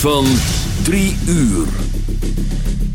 van 3 uur.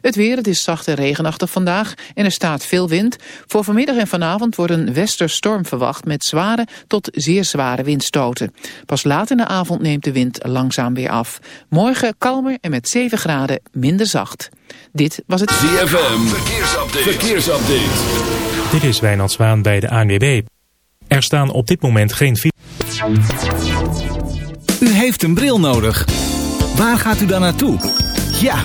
Het weer, het is zacht en regenachtig vandaag en er staat veel wind. Voor vanmiddag en vanavond wordt een westerstorm verwacht met zware tot zeer zware windstoten. Pas laat in de avond neemt de wind langzaam weer af. Morgen kalmer en met 7 graden minder zacht. Dit was het ZFM, verkeersupdate. verkeersupdate. Dit is Wijnald Zwaan bij de ANWB. Er staan op dit moment geen... U heeft een bril nodig. Waar gaat u dan naartoe? Ja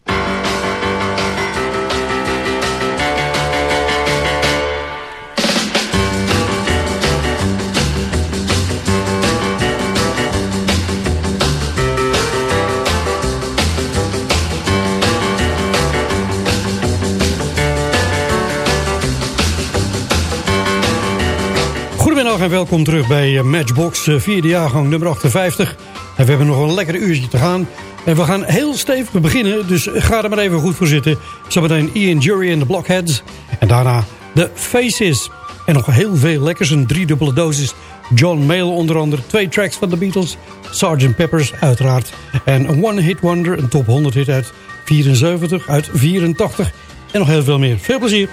Goedemiddag en welkom terug bij eh, Matchbox, eh, vierde jaargang nummer 58. En we hebben nog een lekker uurtje te gaan. En we gaan heel stevig beginnen, dus ga er maar even goed voor zitten. Zometeen Ian Jury en de Blockheads. En daarna de Faces. En nog heel veel lekkers, een driedubbele dosis. John Mayall onder andere, twee tracks van de Beatles. Sgt. Peppers uiteraard. En One Hit Wonder, een top 100 hit uit 74, uit 84. En nog heel veel meer. Veel plezier.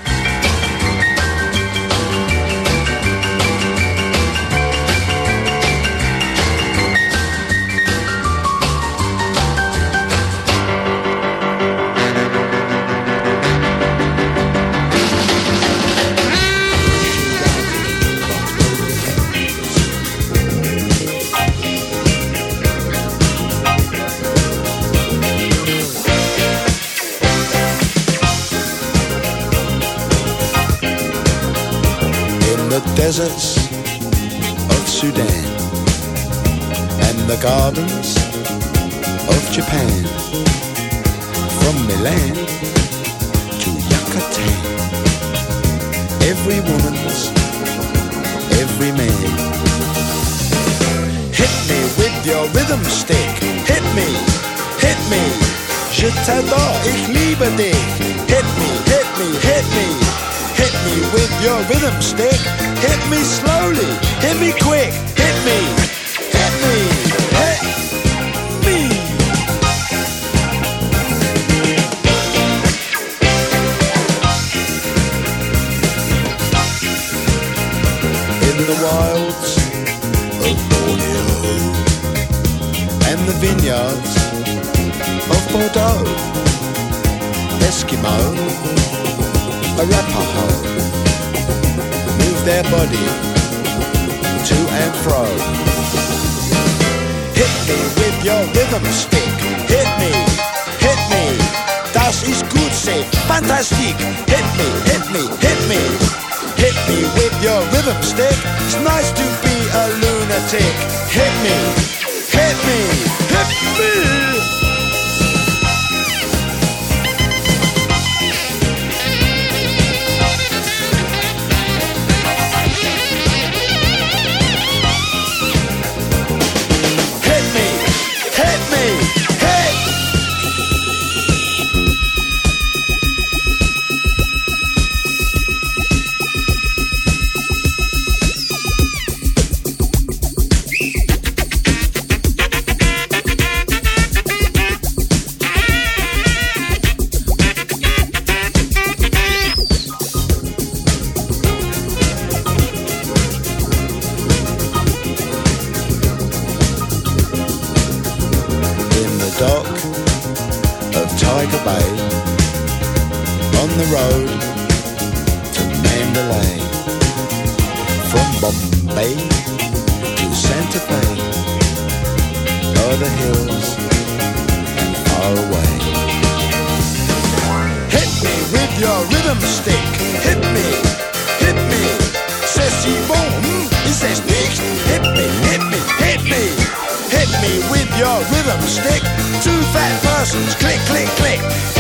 your rhythm stick. Hit me, hit me, says Yvonne. Hmm? He says, Nicht, hit me, hit me, hit me. Hit me with your rhythm stick. Two fat persons, click, click, click.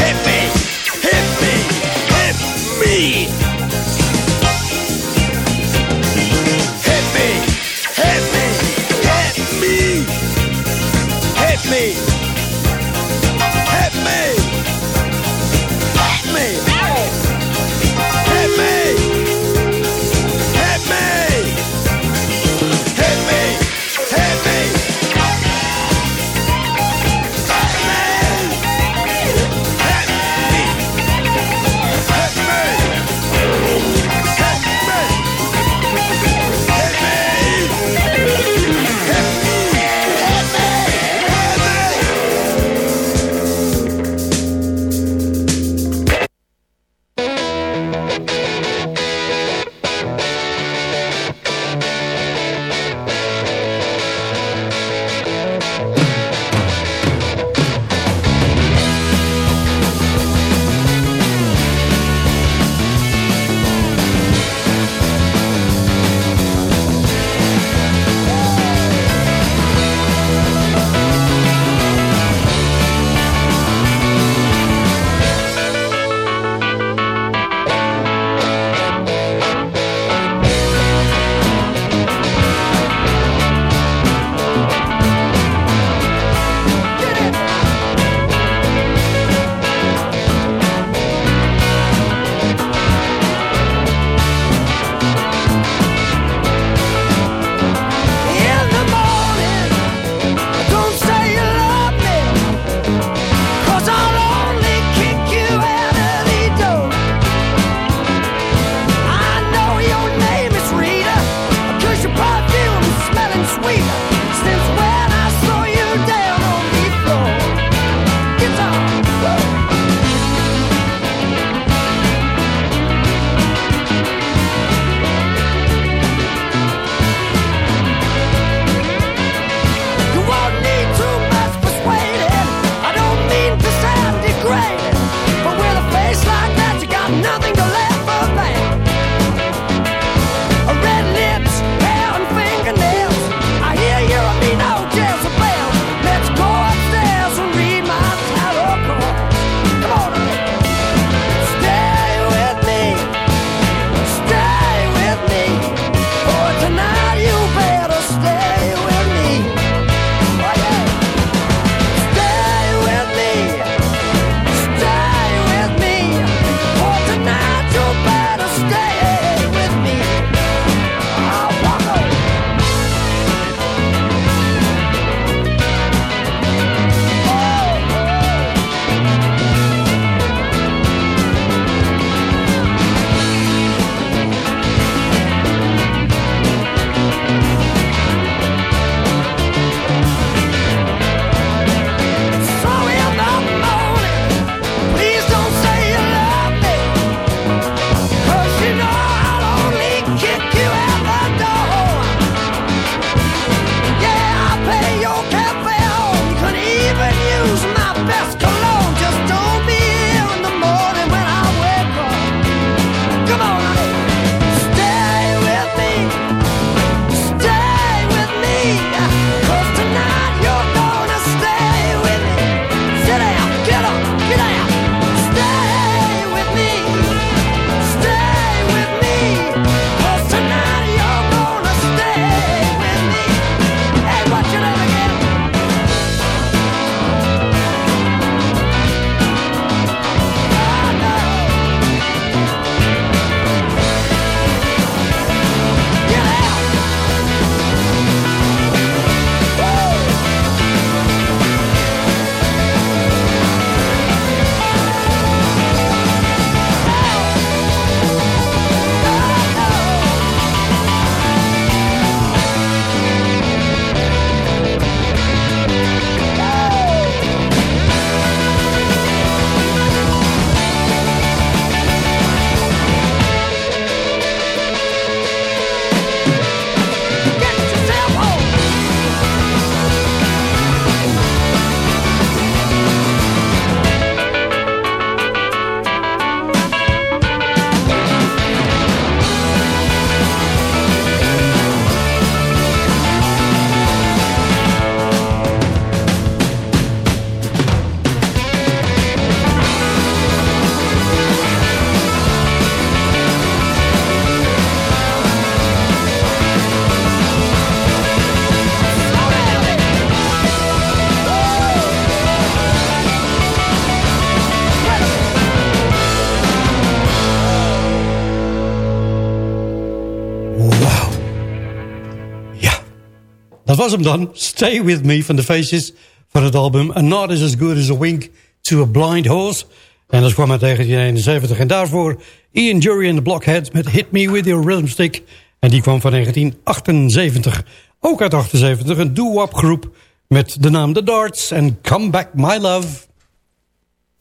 Was hem dan. Stay With Me van The Faces van het album A Not Is As Good As A Wink To A Blind Horse. En dat kwam uit 1971. En daarvoor Ian Jury and the Blockheads met Hit Me With Your Rhythm Stick. En die kwam van 1978. Ook uit 78 een doo-wop groep met de naam The Darts en Come Back My Love.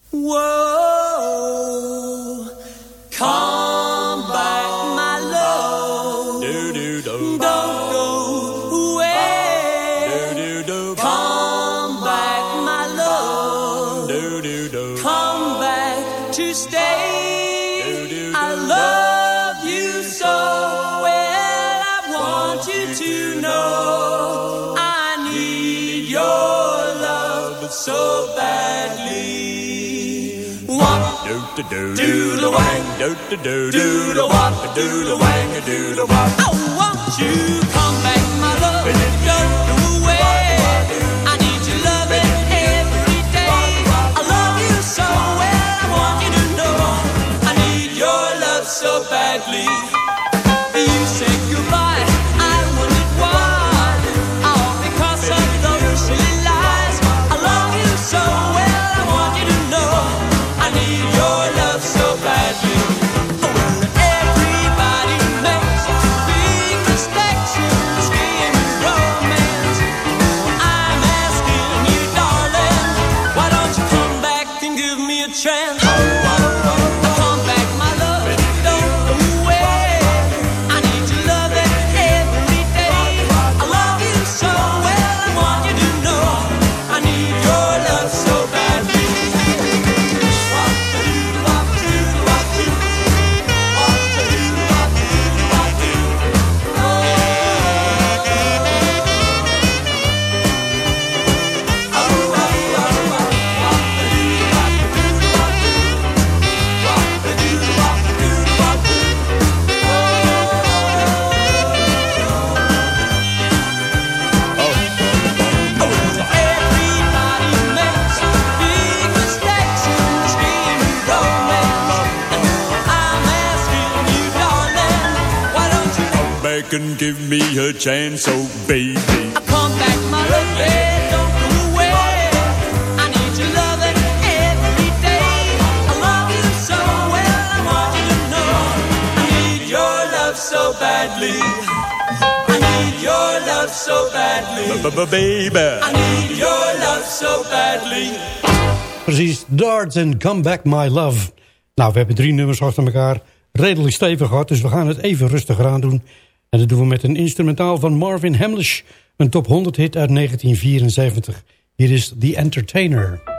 Whoa, Do the wang. Do do do Do the wop. Do the wang. Do the wop. I want you come back, my love. Don't go away. I need your loving every day. I love you so well. I want you to know I need your love so badly. En Come Back My Love. Nou, we hebben drie nummers achter elkaar. Redelijk stevig gehad, dus we gaan het even rustiger aan doen. En dat doen we met een instrumentaal van Marvin Hamlish. Een top 100 hit uit 1974. Hier is The Entertainer.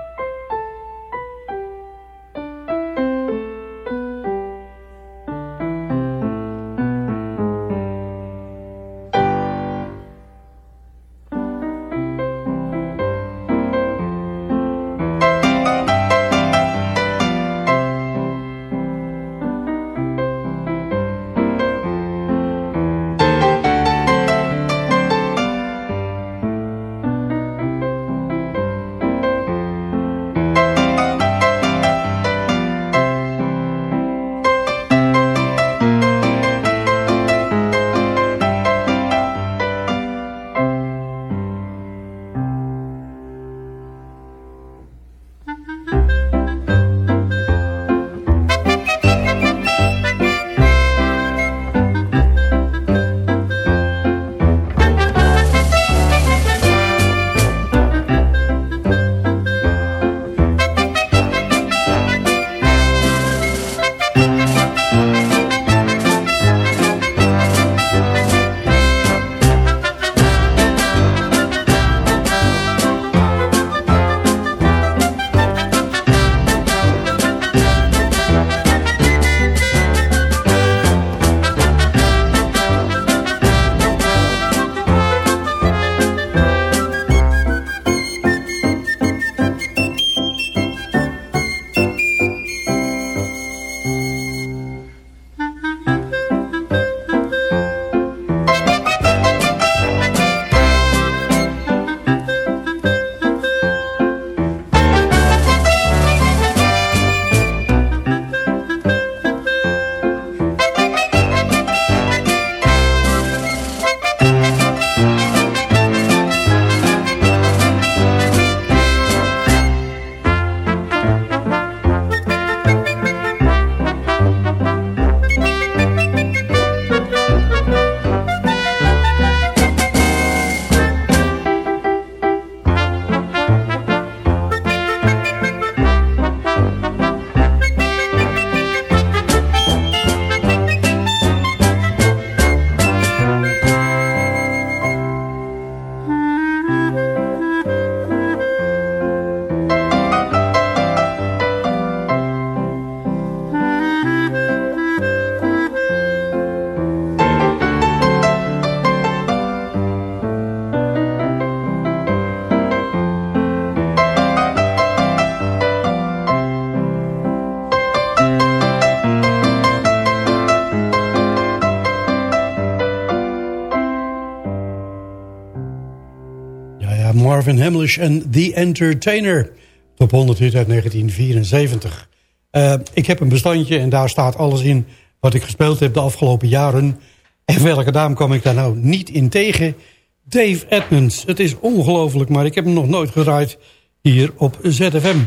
Marvin Hamlish en The Entertainer. Top 100 hit uit 1974. Uh, ik heb een bestandje en daar staat alles in wat ik gespeeld heb de afgelopen jaren. En welke naam kwam ik daar nou niet in tegen? Dave Edmonds. Het is ongelooflijk, maar ik heb hem nog nooit gedraaid hier op ZFM.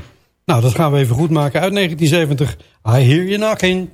Nou, dat gaan we even goed maken. Uit 1970, I Hear You Knocking.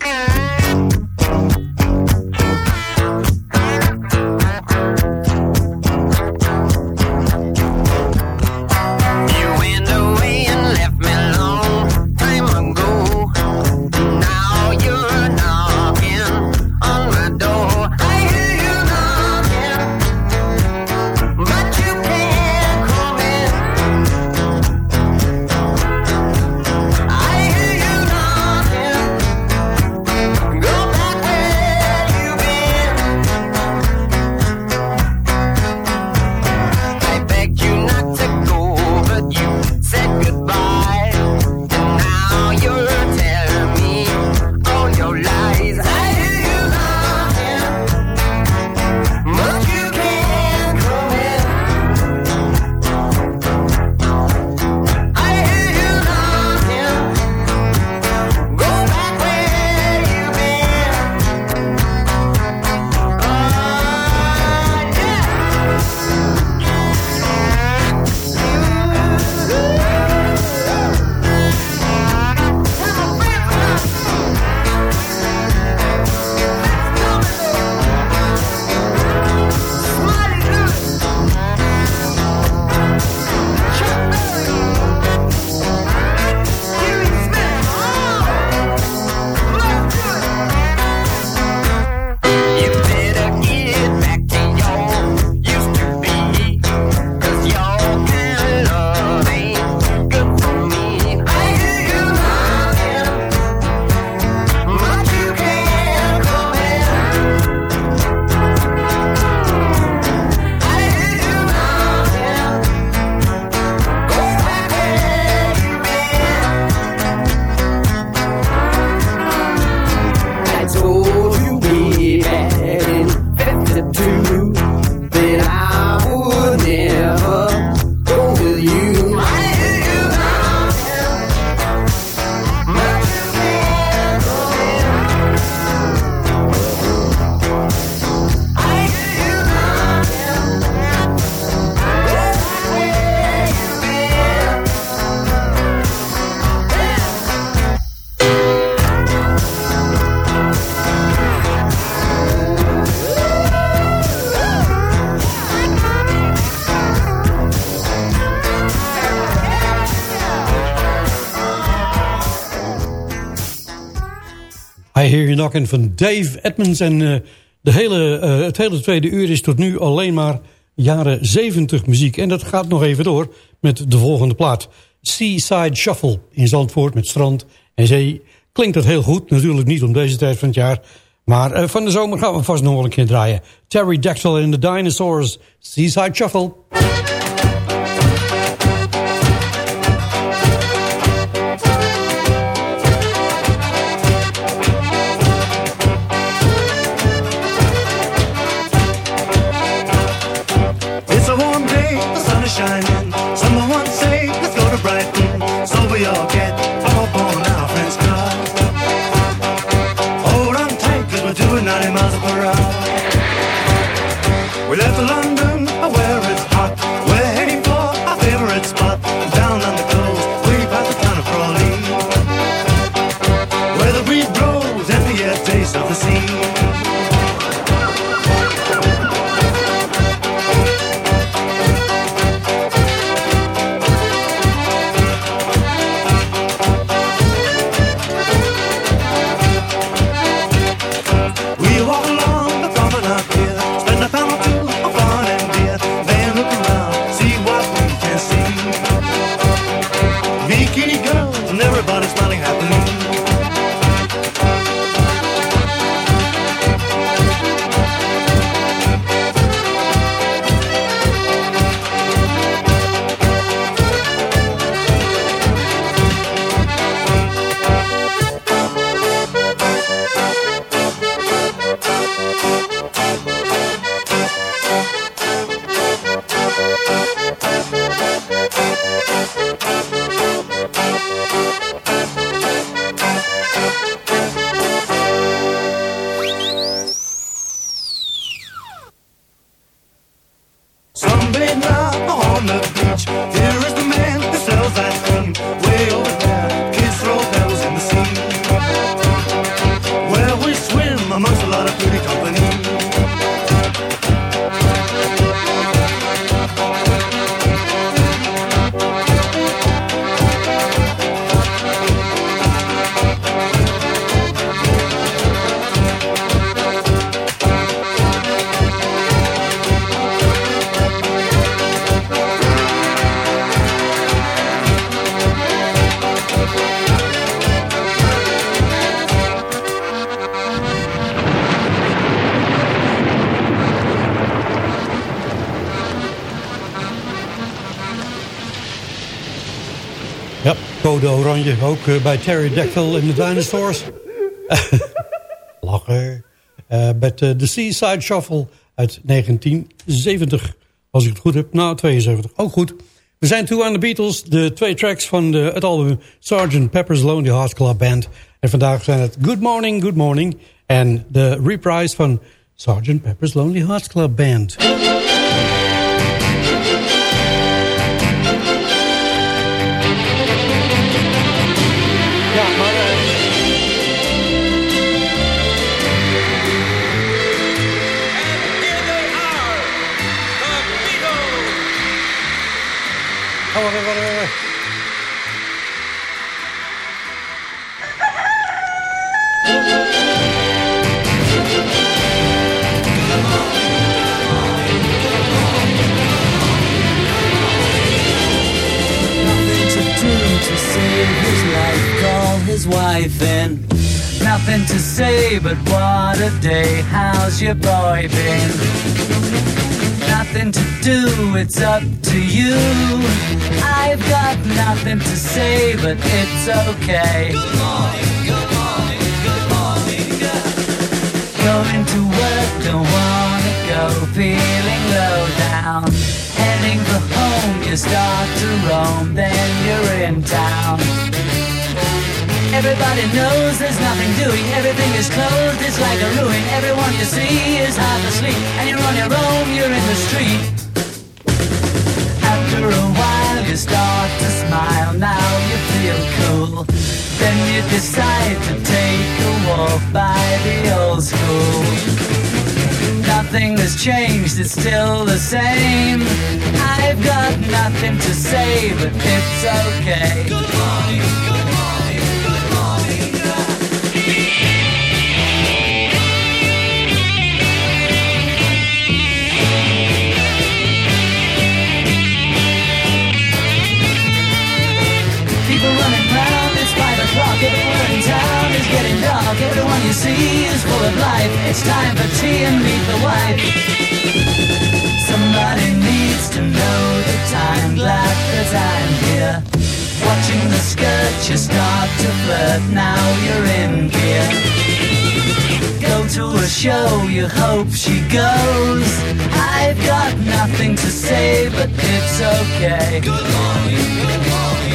Knockin' van Dave Edmonds. En eh, de hele, eh, het hele tweede uur is tot nu alleen maar jaren 70 muziek. En dat gaat nog even door met de volgende plaat. Seaside Shuffle in Zandvoort met strand en zee. Klinkt dat heel goed, natuurlijk niet om deze tijd van het jaar. Maar eh, van de zomer gaan we vast nog wel een keer draaien. Terry Dactyl en de Dinosaurs, Seaside Shuffle. on the Ook eh, bij Terry Dactyl in de Dinosaurs. Lachen. Eh, met eh, de Seaside Shuffle uit 1970. Als ik het goed heb. Nou, 72. Ook goed. We zijn toe aan de Beatles. De twee tracks van de, het album Sgt. Pepper's Lonely Hearts Club Band. En vandaag zijn het Good Morning, Good Morning. En de reprise van Sgt. Pepper's Lonely Hearts Club Band. Come on, everybody. his wife in. Nothing to say, but what a day. How's your boy been? Nothing to do, it's up to you. I've got nothing to say, but it's okay. Good morning, good morning, good morning, Going to work, don't wanna go, feeling low down. Heading for home, you start to roam, then you're in town. Everybody knows there's nothing doing, everything is closed, it's like a ruin. Everyone you see is half asleep, and you're on your own, you're in the street. After a while, you start to smile, now you feel cool. Then you decide to take a walk by the old school. Nothing has changed, it's still the same. I've got nothing to say, but it's okay. Good morning, good morning, o'clock. Everywhere in town is getting dark. Everyone you see is full of life. It's time for tea and meet the wife. Somebody needs to know the time. Glad that I'm here. Watching the skirt, you start to flirt. Now you're in gear. Go to a show, you hope she goes. I've got nothing to say, but it's okay. Good morning, good morning.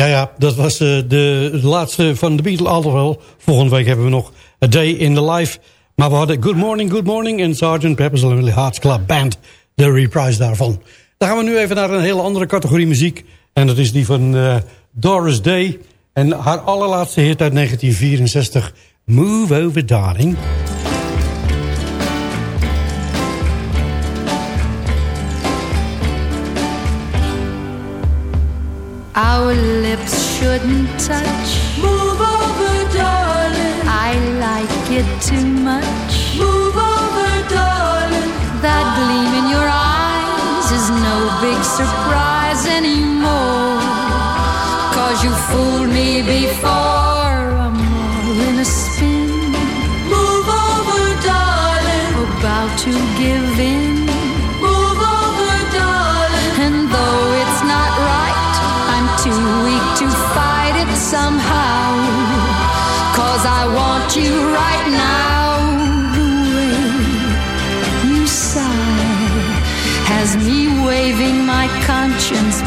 Ja, ja, dat was de, de laatste van de Beatles altijd wel. Volgende week hebben we nog A Day in the Life. Maar we hadden Good Morning, Good Morning... en Sergeant Pepper's Lonely Hearts Club Band, de reprise daarvan. Dan gaan we nu even naar een hele andere categorie muziek. En dat is die van eh, Doris Day. En haar allerlaatste hit uit 1964, Move Over Darling... Our lips shouldn't touch. Move over, darling. I like it too much. Move over, darling. That gleam in your eyes is no big surprise anymore. Cause you fooled me before.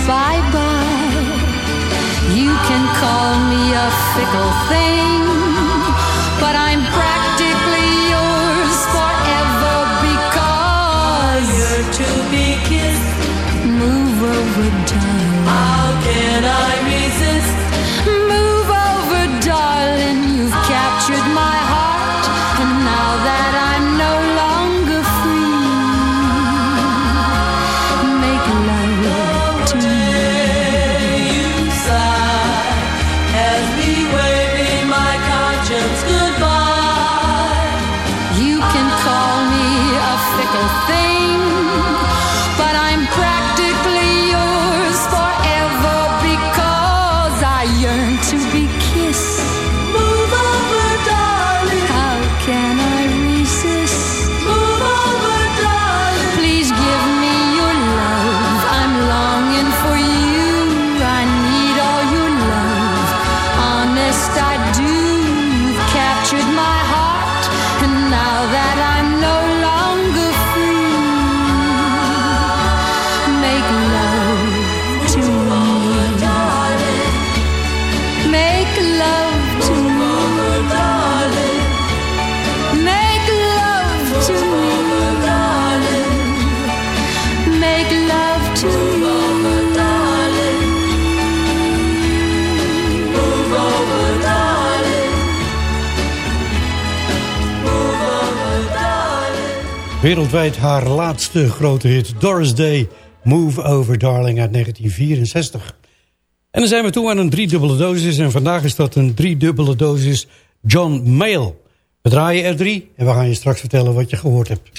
five magical thing. Wereldwijd haar laatste grote hit Doris Day, Move Over Darling uit 1964. En dan zijn we toe aan een driedubbele dosis en vandaag is dat een driedubbele dosis John Mayle. We draaien er drie en we gaan je straks vertellen wat je gehoord hebt.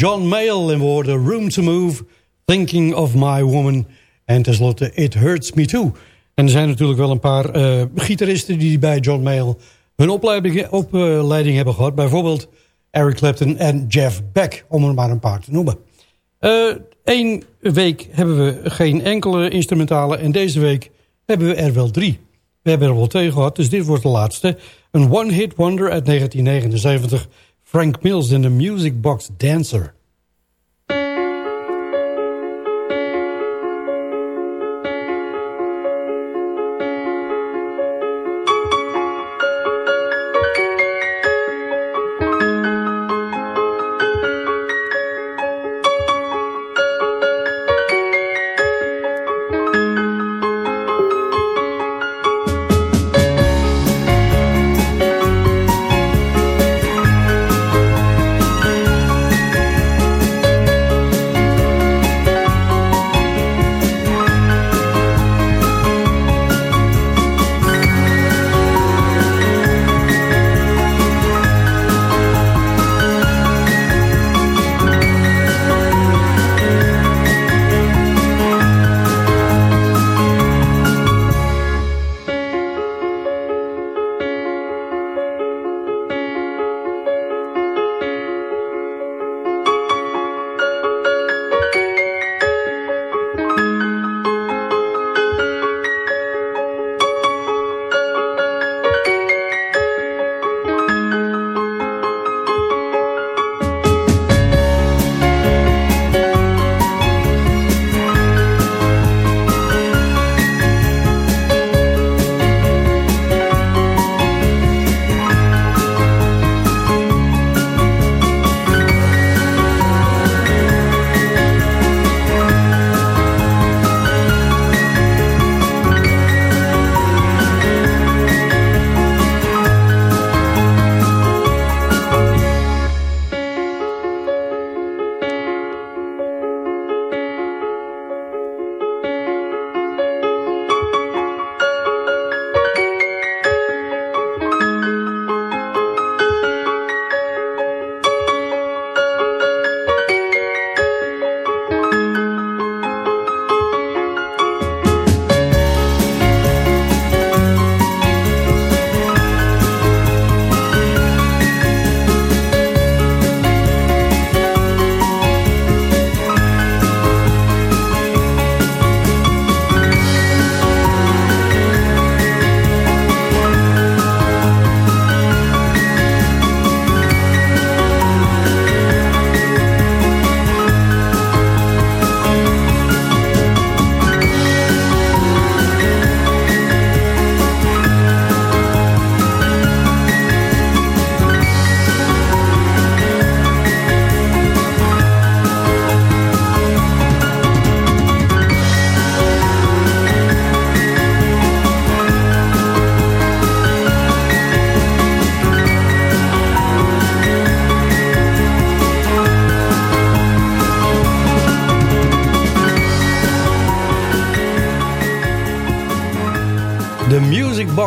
John Mayall en we hoorden Room to Move, Thinking of My Woman en tenslotte It Hurts Me Too. En er zijn natuurlijk wel een paar eh, gitaristen die bij John Mayall hun opleiding, hebben gehad. Bijvoorbeeld Eric Clapton en Jeff Beck, om er maar een paar te noemen. Eén week hebben we geen enkele instrumentale en deze week hebben we er wel drie. We hebben er wel twee gehad, dus dit wordt de laatste. Een one-hit wonder uit 1979, Frank Mills in The Music Box Dancer.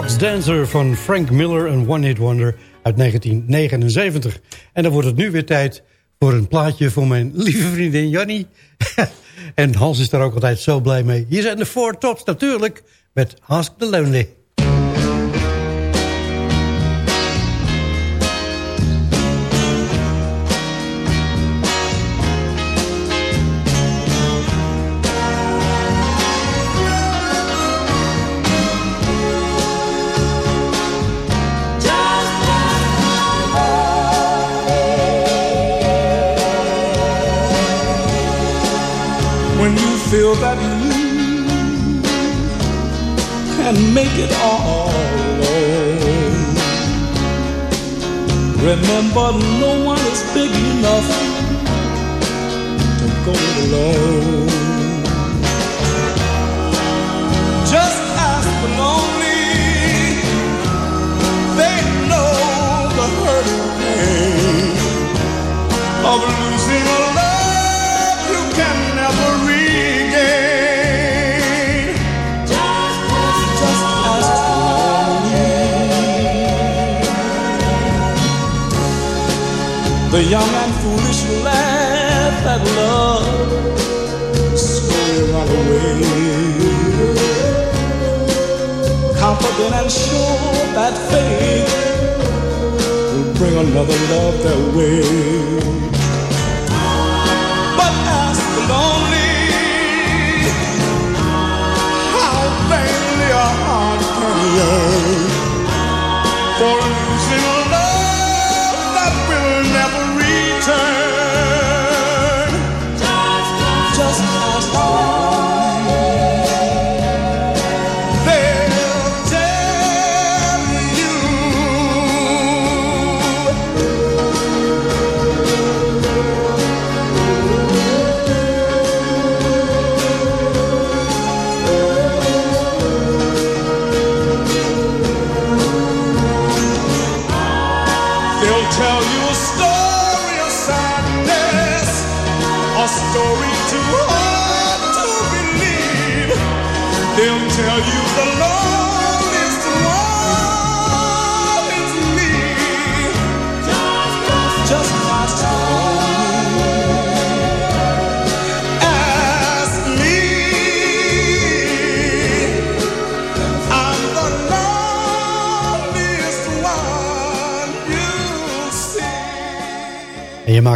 Dancer van Frank Miller, een one-hit wonder uit 1979. En dan wordt het nu weer tijd voor een plaatje voor mijn lieve vriendin Jannie. en Hans is daar ook altijd zo blij mee. Hier zijn de Four Tops natuurlijk met Ask the Lonely. You feel that you can make it all alone. Remember, no one is big enough to go it alone. Just ask the lonely, they know the hurt and pain of losing The young and foolish laugh at love slowly run away. Confident and sure that fate will bring another love their way. But ask the lonely how vainly a heart can yearn for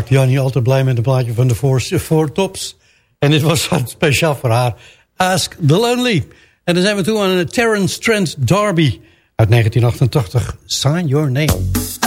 maakt Jannie altijd blij met een plaatje van de Four, Tops. En dit was speciaal voor haar. Ask the Lonely. En dan zijn we toe aan een Terence Trent D'Arby uit 1988. Sign Your Name.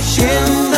谢。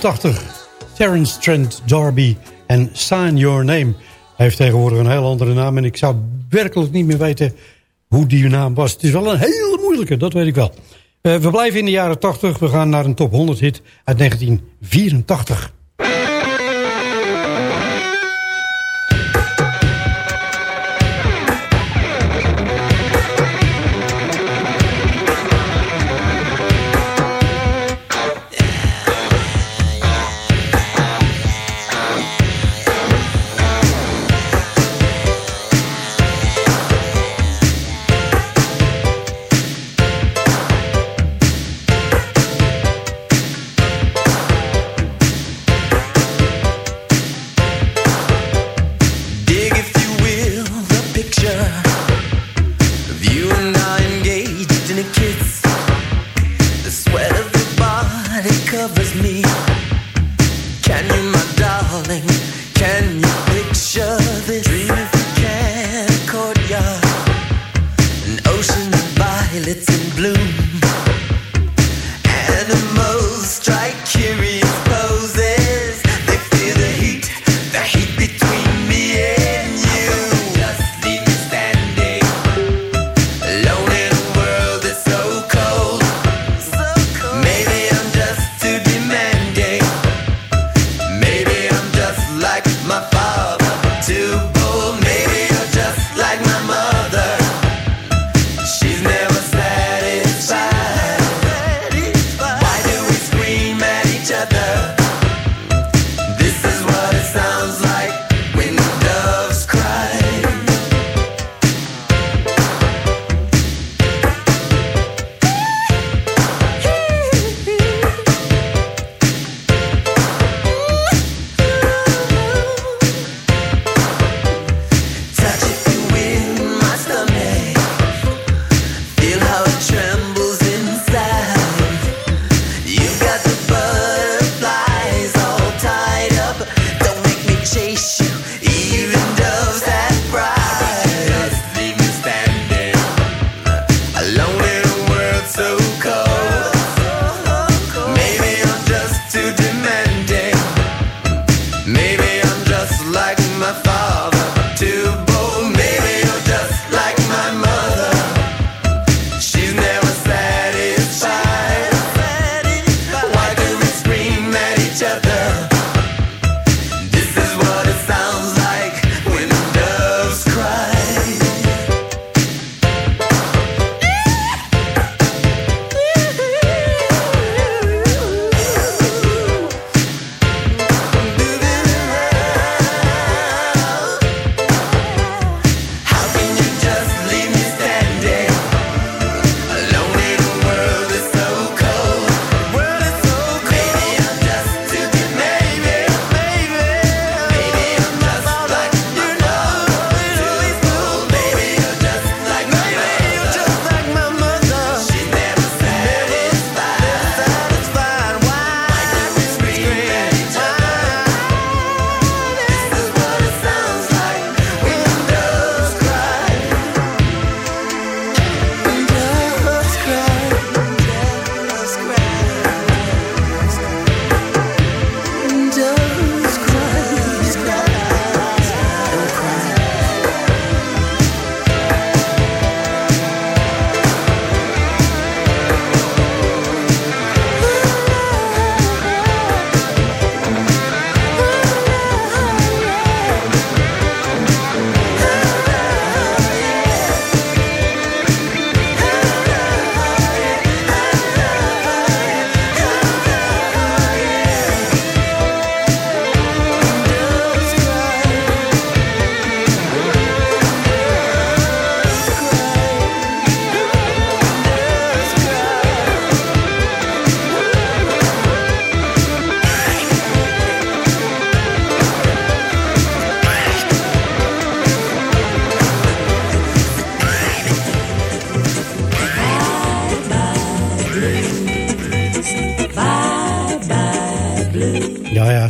1986. Terence Trent D'Arby en Sign Your Name. Hij heeft tegenwoordig een heel andere naam... en ik zou werkelijk niet meer weten hoe die naam was. Het is wel een hele moeilijke, dat weet ik wel. Eh, we blijven in de jaren 80. We gaan naar een top 100 hit uit 1984.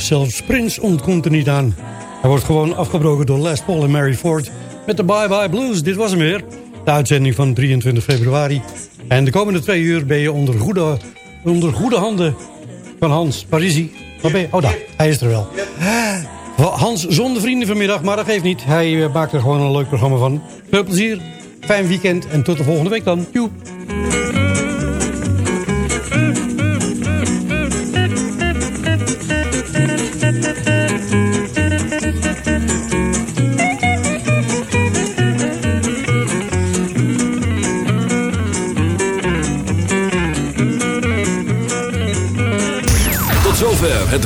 Zelfs Prince ontkomt er niet aan. Hij wordt gewoon afgebroken door Les Paul en Mary Ford... met de Bye Bye Blues. Dit was hem weer. De uitzending van 23 februari. En de komende twee uur ben je onder goede, onder goede handen van Hans Parisi. Waar ben je? Oh, daar. Hij is er wel. Hans zonder vrienden vanmiddag, maar dat geeft niet. Hij eh, maakt er gewoon een leuk programma van. Veel plezier, fijn weekend en tot de volgende week dan. Joep.